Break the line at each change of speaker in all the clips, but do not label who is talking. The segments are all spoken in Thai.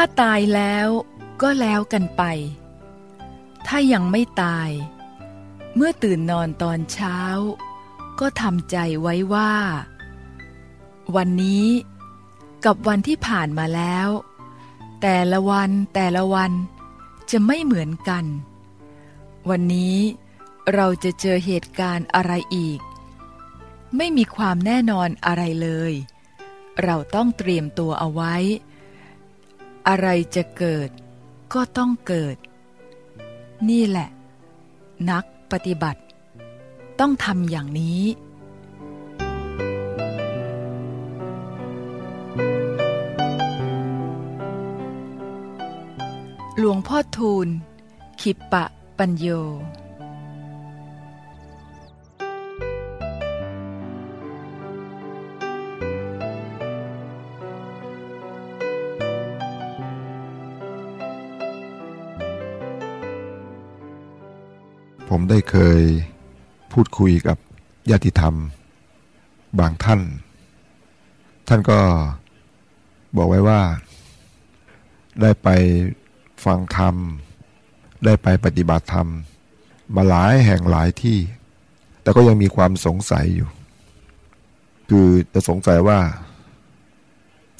ถ้าตายแล้วก็แล้วกันไป ถ้ายังไม่ตาย เมื่อตื่นนอนตอนเช้า ก็ทำใจไว้ว่า วันนี้กับวันที่ผ่านมาแล้ว แต่ละวันแต่ละวันจะไม่เหมือนกัน วันนี้เราจะเจอเหตุการณ์อะไรอีก ไม่มีความแน่นอนอะไรเลย เราต้องเตรียมตัวเอาไว้ อะไรจะเกิดก็ต้องเกิด นี่แหละ นักปฏิบัติ ต้องทำอย่างนี้หลวงพ่อทูลขิปปะปัญโย
ผมได้เคยพูดคุยกับญาติธรรม บางท่าน ท่านก็บอกไว้ว่า ได้ไปฟังธรรม ได้ไปปฏิบัติธรรม มาหลายแห่งหลายที่ แต่ก็ยังมีความสงสัยอยู่ คือจะสงสัยว่า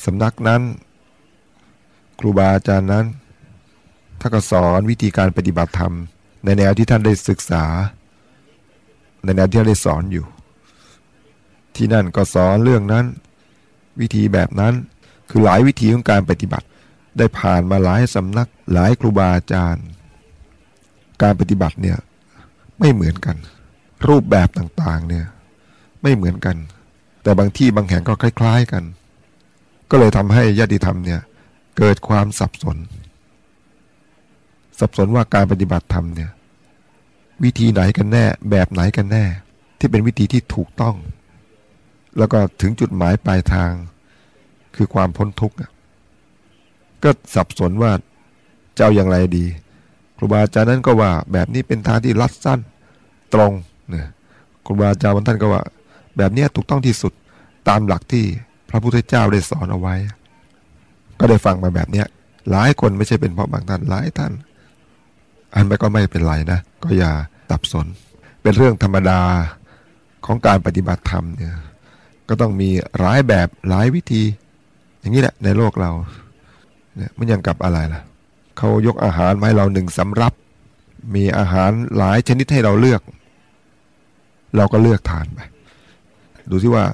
สำนักนั้น ครูบาอาจารย์นั้นถ้าก็สอนวิธีการปฏิบัติธรรม ในแนวที่ท่านได้ศึกษา ในแนวที่ท่านได้สอนอยู่ ที่นั่นก็สอนเรื่องนั้น วิธีแบบนั้นคือหลายวิธีของการปฏิบัติ ได้ผ่านมาหลายสำนักหลายครูบาอาจารย์ การปฏิบัติเนี่ยไม่เหมือนกัน รูปแบบต่างๆเนี่ยไม่เหมือนกัน แต่บางที่บางแห่งก็คล้าย ๆกัน ก็เลยทำให้ญาติธรรมเนี่ยเกิดความสับสน สับสนว่าการปฏิบัติธรรมเนี่ยวิธีไหนกันแน่ แบบไหนกันแน่ ที่เป็นวิธีที่ถูกต้อง แล้วก็ถึงจุดหมายปลายทาง คือความพ้นทุกข์ก็สับสนว่าจะเอาอย่างไรดี ครูบาอาจารย์นั้นก็ว่าแบบนี้เป็นทางที่รัดสั้นตรงเนี่ยครูบาอาจารย์บางท่านก็ว่า แบบนี้ถูกต้องที่สุดตามหลักที่พระพุทธเจ้าได้สอนเอาไว้ ก็ได้ฟังมาแบบเนี้ยหลายคนไม่ใช่เป็นเพราะบางท่านหลายท่าน อันไปก็ไม่เป็นไรนะ ก็อย่าสับสน เป็นเรื่องธรรมดาของการปฏิบัติธรรมเนี่ยก็ต้องมีหลายแบบหลายวิธี อย่างนี้แหละในโลกเราเนี่ยมันยังกับอะไรล่ะเขายกอาหารมาให้เราหนึ่งสำรับ มีอาหารหลายชนิดให้เราเลือก เราก็เลือกทานไปดูซิว่า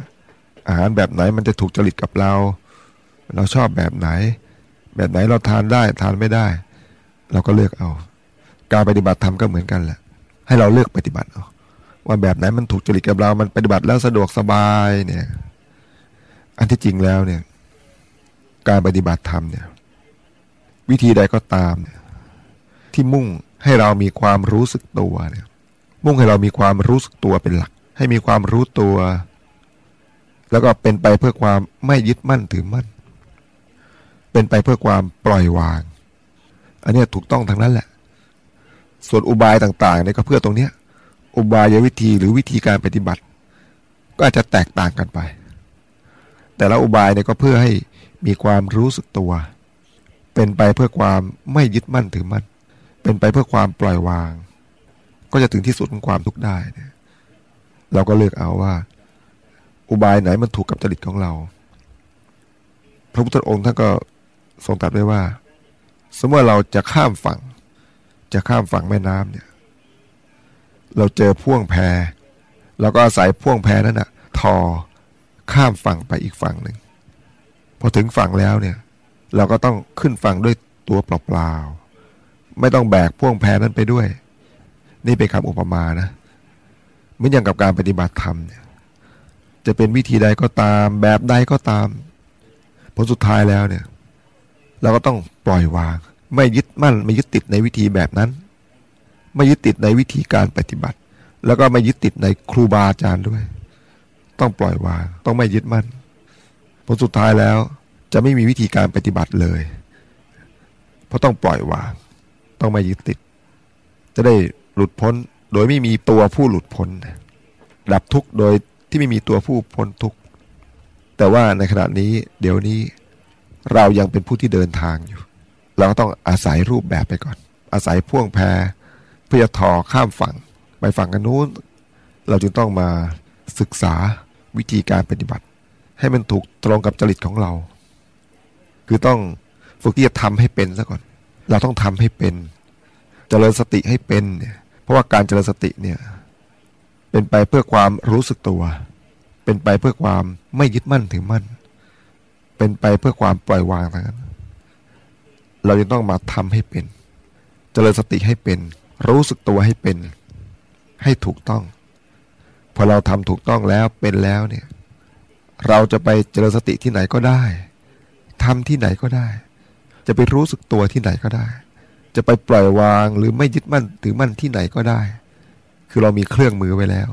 อาหารแบบไหนมันจะถูกจริตกับเรา เราชอบแบบไหน แบบไหนเราทานได้ทานไม่ได้ เราก็เลือกเอา การปฏิบัติธรรมก็เหมือนกันแหละ ให้เราเลือกปฏิบัติเอาว่าแบบไหนมันถูกจริตกับเรา มันปฏิบัติแล้วสะดวกสบายเนี่ย อันที่จริงแล้วเนี่ย การปฏิบัติธรรมเนี่ย วิธีใดก็ตามเนี่ย ที่มุ่งให้เรามีความรู้สึกตัวเนี่ย มุ่งให้เรามีความรู้สึกตัวเป็นหลัก ให้มีความรู้ตัว แล้วก็เป็นไปเพื่อความไม่ยึดมั่นถือมั่น เป็นไปเพื่อความปล่อยวาง อันนี้ถูกต้องทั้งนั้นแหละ ส่วนอุบายต่างๆเนี่ยก็เพื่อตรงเนี้ย อุบายวิธีหรือวิธีการปฏิบัติ ก็อาจจะแตกต่างกันไป แต่ละอุบายเนี่ยก็เพื่อให้มีความรู้สึกตัว เป็นไปเพื่อความไม่ยึดมั่นถือมั่น เป็นไปเพื่อความปล่อยวาง ก็จะถึงที่สุดของความทุกข์ได้เนี่ยเราก็เลือกเอาว่า อุบายไหนมันถูกกับจริตของเรา พระพุทธองค์ท่านก็ทรงตรัสไว้ว่า สมมติเราจะข้ามฝั่ง จะข้ามฝั่งแม่น้ำเนี่ย เราเจอพ่วงแพเราก็อาศัยพ่วงแพนั้นนะทอข้ามฝั่งไปอีกฝั่งหนึ่งพอถึงฝั่งแล้วเนี่ย เราก็ต้องขึ้นฝั่งด้วยตัวเปล่าๆไม่ต้องแบกพ่วงแพนั้นไปด้วย นี่เป็นคำอุปมานะเหมือนอย่างกับการปฏิบัติธรรมเนี่ย จะเป็นวิธีใดก็ตาม แบบใดก็ตามผลสุดท้ายแล้วเนี่ย เราก็ต้องปล่อยวาง ไม่ยึดมั่น ไม่ยึดติดในวิธีแบบนั้น ไม่ยึดติดในวิธีการปฏิบัติ แล้วก็ไม่ยึดติดในครูบาอาจารย์ด้วย ต้องปล่อยวาง ต้องไม่ยึดมั่น ผลสุดท้ายแล้วจะไม่มีวิธีการปฏิบัติเลย เพราะต้องปล่อยวาง ต้องไม่ยึดติด จะได้หลุดพ้นโดยไม่มีตัวผู้หลุดพ้น ดับทุกข์โดยที่ไม่มีตัวผู้พ้นทุกข์แต่ว่าในขณะนี้เดี๋ยวนี้เรายังเป็นผู้ที่เดินทางอยู่ เราก็ต้องอาศัยรูปแบบไปก่อน อาศัยพ่วงแพเพื่อทอข้ามฝั่ง ไปฝั่งกันนู้น เราจึงต้องมาศึกษาวิธีการปฏิบัติ ให้มันถูกตรงกับจริตของเรา คือต้องฝึกที่จะทำให้เป็นซะก่อน เราต้องทำให้เป็นเจริญสติให้เป็นเนี่ยเพราะว่าการเจริญสติเนี่ยเป็นไปเพื่อความรู้สึกตัว เป็นไปเพื่อความไม่ยึดมั่นถือมั่น เป็นไปเพื่อความปล่อยวางทั้งนั้น เราจะต้องมาทำให้เป็นเจริญสติให้เป็น รู้สึกตัวให้เป็น ให้ถูกต้อง พอเราทำถูกต้องแล้วเป็นแล้วเนี่ย เราจะไปเจริญสติที่ไหนก็ได้ทำที่ไหนก็ได้ จะไปรู้สึกตัวที่ไหนก็ได้ จะไปปล่อยวางหรือไม่ยึดมั่นถือมั่นที่ไหนก็ได้ คือเรามีเครื่องมือไว้แล้ว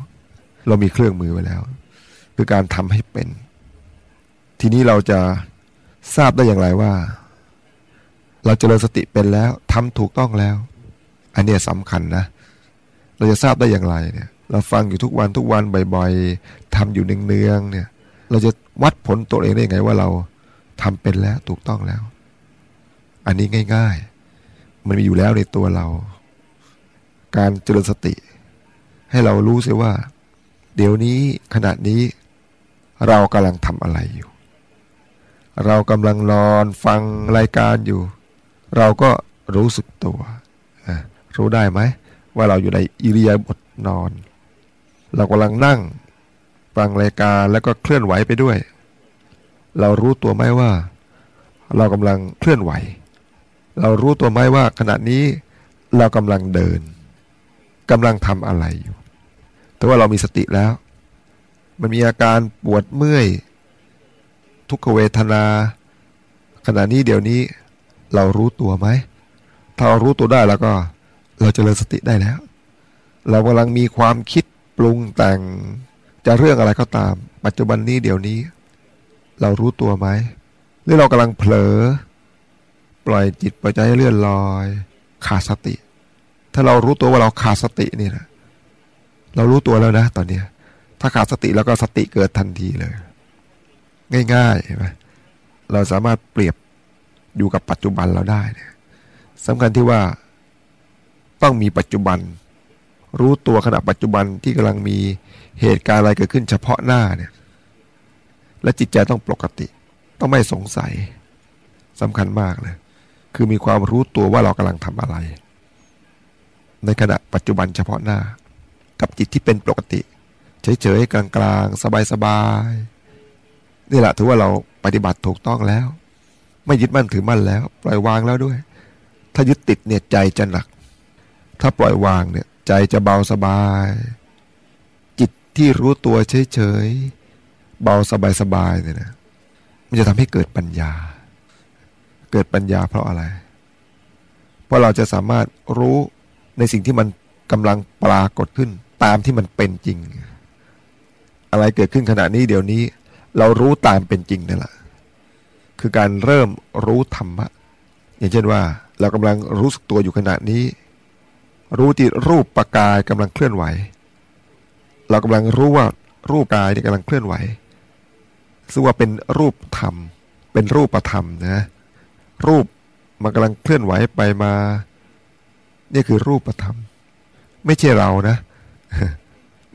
เรามีเครื่องมือไว้แล้ว คือการทำให้เป็น ทีนี้เราจะทราบได้อย่างไรว่า เราจเจริญสติเป็นแล้วทำถูกต้องแล้ว อันนี้สำคัญนะ เราจะทราบได้อย่างไรเนี่ย เราฟังอยู่ทุกวันทุกวันบ่อยๆทำอยู่เนืองๆเนี่ย เราจะวัดผลตัวเองได้ยังไงว่าเราทำเป็นแล้วถูกต้องแล้ว อันนี้ง่าย ๆ มันมีอยู่แล้วในตัวเรา การเจริญสติ ให้เรารู้เสียว่า เดี๋ยวนี้ขณะนี้เรากำลังทำอะไรอยู่ เรากำลังนอนฟังรายการอยู่ เราก็รู้สึกตัวรู้ได้ไหมว่าเราอยู่ในอิริยาบถนอน เรากำลังนั่งฟังรายการแล้วก็เคลื่อนไหวไปด้วย เรารู้ตัวไหมว่า เรากำลังเคลื่อนไหว เรารู้ตัวไหมว่าขณะนี้เรากำลังเดินกำลังทำอะไรอยู่ แต่ว่าเรามีสติแล้ว มันมีอาการปวดเมื่อย ทุกขเวทนา ขณะนี้เดี๋ยวนี้ เรารู้ตัวไหม ถ้าเรารู้ตัวได้แล้วก็ เราจเจริญสติได้แล้ว เรากำลังมีความคิดปรุงแต่งจะเรื่องอะไรก็ตาม ปัจจุบันนี้เดี๋ยวนี้ เรารู้ตัวไหมหรือเรากำลังเผลอ ปล่อยจิตปล่อยใจให้เลื่อนลอย ขาดสติ ถ้าเรารู้ตัวว่าเราขาดสตินี่นะเรารู้ตัวแล้วนะ ตอนนี้ถ้าขาดสติแล้วก็สติเกิดทันทีเลย ง่ายๆใช่ไหมเราสามารถเปรียบ อยู่กับปัจจุบันเราได้เนี่ยสำคัญที่ว่าต้องมีปัจจุบัน รู้ตัวขณะปัจจุบันที่กำลังมีเหตุการณ์อะไรเกิดขึ้นเฉพาะหน้าเนี่ยและจิตใจต้องปกติ ต้องไม่สงสัยสำคัญมากเลย คือมีความรู้ตัวว่าเรากำลังทำอะไร ในขณะปัจจุบันเฉพาะหน้า กับจิตที่เป็นปกติ เฉยๆกลางๆ สบายๆนี่แหละถือว่าเราปฏิบัติถูกต้องแล้ว ไม่ยึดมั่นถือมั่นแล้ว ปล่อยวางแล้วด้วย ถ้ายึดติดเนี่ยใจจะหนัก ถ้าปล่อยวางเนี่ยใจจะเบาสบาย จิตที่รู้ตัวเฉยๆเบาสบายๆเนี่ยนะมันจะทำให้เกิดปัญญา เกิดปัญญาเพราะอะไร เพราะเราจะสามารถรู้ในสิ่งที่มันกำลังปรากฏขึ้น ตามที่มันเป็นจริง อะไรเกิดขึ้นขณะนี้เดี๋ยวนี้ เรารู้ตามเป็นจริงนั่นแหละ คือการเริ่มรู้ธรรมะ อย่างเช่นว่าเรากำลังรู้สึกตัวอยู่ขณะนี้ รู้ที่รูปประกายกำลังเคลื่อนไหว เรากำลังรู้ว่ารูปกายที่กำลังเคลื่อนไหวซึ่งว่าเป็นรูปธรรม เป็นรูปประธรรมนะรูปมันกำลังเคลื่อนไหวไปมา นี่คือรูปประธรรม ไม่ใช่เรานะ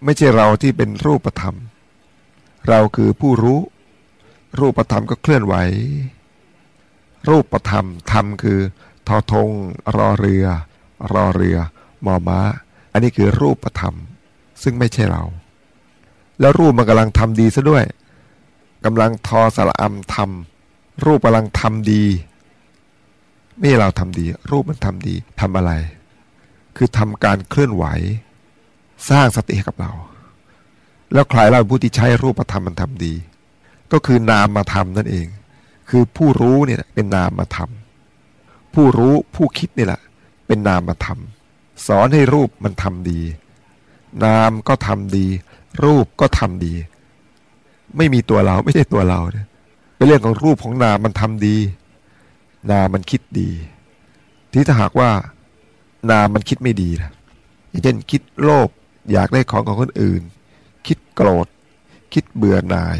ไม่ใช่เราที่เป็นรูปประธรรม เราคือผู้รู้ รูปประธรรมก็เคลื่อนไหว รูปประธรรมธรรมคือทอทงรอเรือ รอเรือมอม้า อันนี้คือรูปประธรรม ซึ่งไม่ใช่เรา แล้วรูปมันกำลังทำดีซะด้วยกำลังทอสระอำทำรูปกำลังทำดีไม่เราทำดี รูปมันทำดีทำอะไร คือทำการเคลื่อนไหว สร้างสติให้กับเรา แล้วใครเราผู้ที่ใช้รูปธรรมมันทำดี ก็คือนามมาทำนั่นเอง คือผู้รู้เนี่ยเป็นนามมาทำผู้รู้ผู้คิดนี่แหละ เป็นนามมาทำสอนให้รูปมันทำดี นามก็ทำดี รูปก็ทำดี ไม่มีตัวเราไม่ใช่ตัวเราเนี่ยเป็นเรื่องของรูปของนามมันทำดี นามมันคิดดี ที่ถ้าหากว่านามมันคิดไม่ดีนะอย่างเช่นคิดโลภอยากได้ของของคนอื่น คิดโกรธ คิดเบื่อหน่าย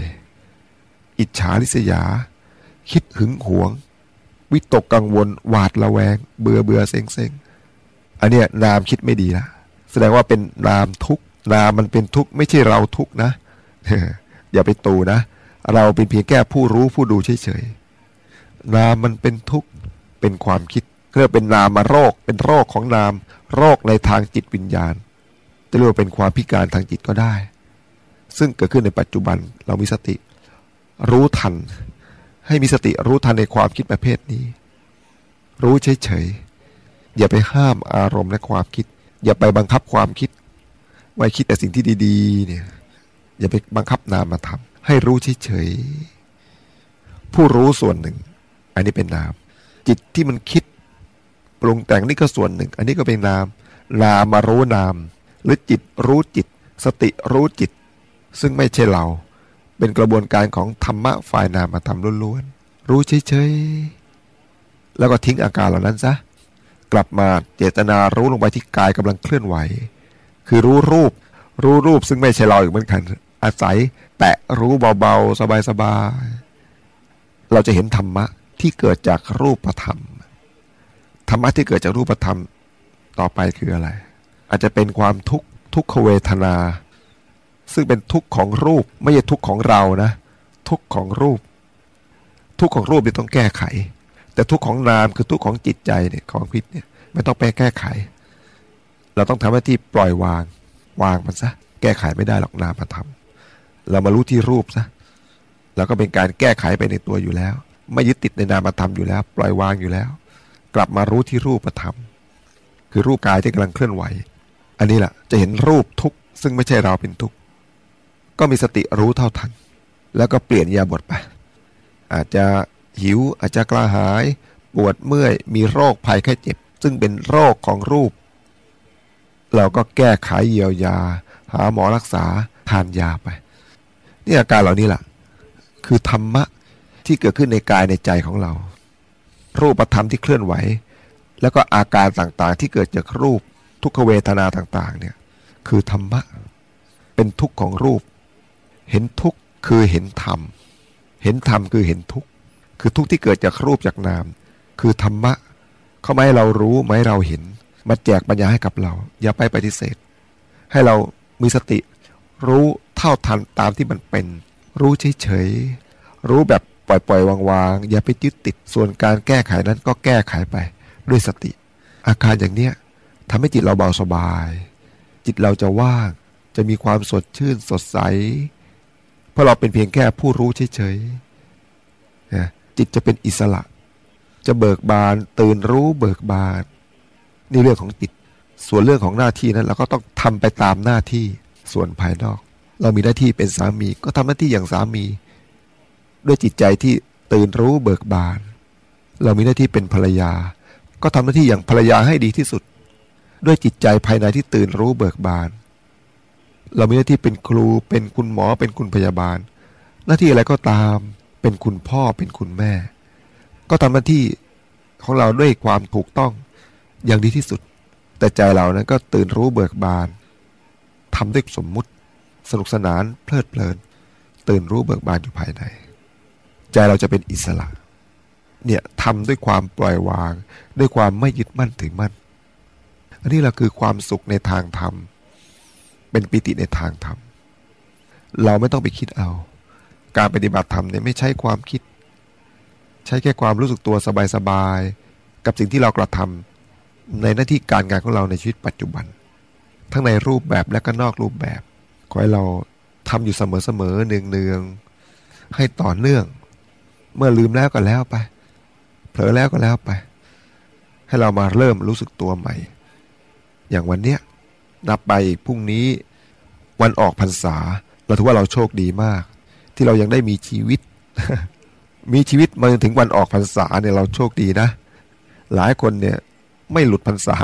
อิจฉาริษยา คิดหึงหวง วิตกกังวล หวาดระแวง เบื่อเบื่อเซ็งเซ็งอันเนี้ยนามคิดไม่ดีละแสดงว่าเป็นนามทุกนามมันเป็นทุกไม่ใช่เราทุกนะอย่าไปตูนะ เราเป็นเพียงแค่ผู้รู้ผู้ดูเฉยๆนามมันเป็นทุกเป็นความคิดเรียกเป็นนามาโรค เป็นโรคของนาม โรคในทางจิตวิญญาณ จะเรียกว่าเป็นความพิการทางจิตก็ได้ ซึ่งเกิดขึ้นในปัจจุบันเรามีสติ รู้ทัน ให้มีสติรู้ทันในความคิดประเภทนี้ รู้เฉยๆอย่าไปห้ามอารมณ์และความคิด อย่าไปบังคับความคิดไว้คิดแต่สิ่งที่ดีๆเนี่ยอย่าไปบังคับนามมาทำให้รู้เฉยๆผู้รู้ส่วนหนึ่ง อันนี้เป็นนาม จิตที่มันคิดปรุงแต่งนี่ก็ส่วนหนึ่ง อันนี้ก็เป็นนาม นามมารู้นาม หรือจิตรู้จิต สติรู้จิต ซึ่งไม่ใช่เรา เป็นกระบวนการของธรรมะฝ่ายนามมาทำล้วนๆ รู้เฉยๆ แล้วก็ทิ้งอาการเหล่านั้นซะ กลับมาเจตนารู้ลงไปที่กายกำลังเคลื่อนไหว คือรู้รูป รู้รูปซึ่งไม่ใช่เราอีกเหมือนกัน อาศัยแตะรู้เบาๆ สบายๆ เราจะเห็นธรรมะที่เกิดจากรูปธรรม ธรรมะที่เกิดจากรูปธรรมต่อไปคืออะไร อาจจะเป็นความทุกข์ทุกขเวทนา ซึ่งเป็นทุกข์ของรูปไม่ใช่ทุกข์ของเรานะ ทุกข์ของรูป ทุกข์ของรูปนี่ต้องแก้ไข แต่ทุกข์ของนามคือทุกข์ของจิตใจเนี่ยของคิดเนี่ยไม่ต้องไปแก้ไข เราต้องทำหน้าที่ปล่อยวาง วางมันซะแก้ไขไม่ได้หรอกนามธรรมเรามารู้ที่รูปซะแล้วก็เป็นการแก้ไขไปในตัวอยู่แล้ว ไม่ยึดติดในนามธรรมอยู่แล้ว ปล่อยวางอยู่แล้ว กลับมารู้ที่รูปธรรม คือรูปกายที่กำลังเคลื่อนไหว อันนี้แหละจะเห็นรูปทุกซึ่งไม่ใช่เราเป็นทุกข์ ก็มีสติรู้เท่าทัน แล้วก็เปลี่ยนยาบทไป อาจจะหิวอาจจะกระหาย ปวดเมื่อยมีโรคภัยแค่เจ็บ ซึ่งเป็นโรคของรูป เราก็แก้ไขเยียวยา หาหมอรักษาทานยาไปนี่อาการเหล่านี้แหละคือธรรมะที่เกิดขึ้นในกายในใจของเรา รูปธรรมที่เคลื่อนไหว แล้วก็อาการต่างๆ ที่เกิดจากรูปทุกขเวทนาต่างๆเนี่ยคือธรรมะเป็นทุกข์ของรูป เห็นทุกข์คือเห็นธรรม เห็นธรรมคือเห็นทุกข์ คือทุกข์ที่เกิดจากรูปจากนาม คือธรรมะ เขาไม่ให้เรารู้ไม่ให้เราเห็น มาแจกปัญญาให้กับเรา อย่าไปปฏิเสธ ให้เรามีสติ รู้เท่าทันตามที่มันเป็น รู้เฉยๆ รู้แบบปล่อยปล่อยวางๆ อย่าไปยึดติด ส่วนการแก้ไขนั้นก็แก้ไขไป ด้วยสติ อาการอย่างเนี้ยทำให้จิตเราเบาสบาย จิตเราจะว่าง จะมีความสดชื่นสดใส เพราะเราเป็นเพียงแค่ผู้รู้เฉยๆนะจิตจะเป็นอิสระ จะเบิกบาน ตื่นรู้เบิกบานนี่เรื่องของจิต ส่วนเรื่องของหน้าที่นั้นเราก็ต้องทำไปตามหน้าที่ส่วนภายนอก เรามีหน้าที่เป็นสามีก็ทำหน้าที่อย่างสามี ด้วยจิตใจที่ตื่นรู้เบิกบาน เรามีหน้าที่เป็นภรรยา ก็ทำหน้าที่อย่างภรรยาให้ดีที่สุด ด้วยจิตใจภายในที่ตื่นรู้เบิกบาน เรามีหน้าที่เป็นครู เป็นคุณหมอ เป็นคุณพยาบาล หน้าที่อะไรก็ตาม เป็นคุณพ่อ เป็นคุณแม่ ก็ทำหน้าที่ของเราด้วยความถูกต้องอย่างดีที่สุด แต่ใจเรานั้นก็ตื่นรู้เบิกบานทำด้วยสมมุติสนุกสนานเพลิดเพลิน ตื่นรู้เบิกบานอยู่ภายใน ใจเราจะเป็นอิสระ เนี่ยทำด้วยความปล่อยวาง ด้วยความไม่ยึดมั่นถือมั่น อันนี้เราคือความสุขในทางธรรม เป็นปิติในทางธรรม เราไม่ต้องไปคิดเอา การปฏิบัติธรรมเนี่ยไม่ใช่ความคิด ใช้แค่ความรู้สึกตัวสบายๆ กับสิ่งที่เรากระทำในหน้าที่การงานของเราในชีวิตปัจจุบัน ทั้งในรูปแบบและก็นอกรูปแบบ ขอให้เราทำอยู่เสมอๆเนืองๆให้ต่อเนื่อง เมื่อลืมแล้วก็แล้วไป เผลอแล้วก็แล้วไป ให้เรามาเริ่มรู้สึกตัวใหม่ อย่างวันเนี้ย นับไปพรุ่งนี้วันออกพรรษา เราถือว่าเราโชคดีมาก ที่เรายังได้มีชีวิต มีชีวิตมาจนถึงวันออกพรรษาเนี่ยเราโชคดีนะ หลายคนเนี่ยไม่หลุดพรรษา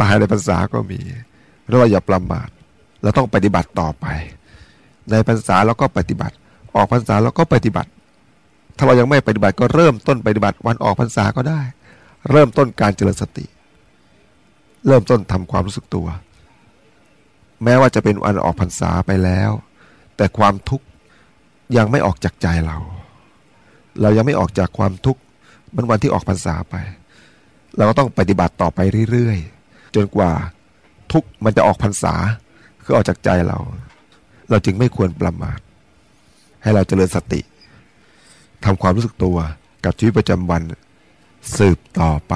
ตายในพรรษาก็มีเราอย่าประมาทเราต้องปฏิบัติต่อไป ในพรรษาเราก็ปฏิบัติ ออกพรรษาเราก็ปฏิบัติ ถ้าเรายังไม่ปฏิบัติก็เริ่มต้นปฏิบัติวันออกพรรษาก็ได้ เริ่มต้นการเจริญสติ เริ่มต้นทำความรู้สึกตัว แม้ว่าจะเป็นวันออกพรรษาไปแล้ว แต่ความทุกข์ยังไม่ออกจากใจเรา เรายังไม่ออกจากความทุกข์มันวันที่ออกพรรษาไป เราก็ต้องปฏิบัติต่อไปเรื่อยๆ จนกว่าทุกข์มันจะออกพรรษาคือออกจากใจเรา เราจึงไม่ควรประมาท ให้เราเจริญสติทำความรู้สึกตัวกับชีวิตประจำวันสืบต่อไป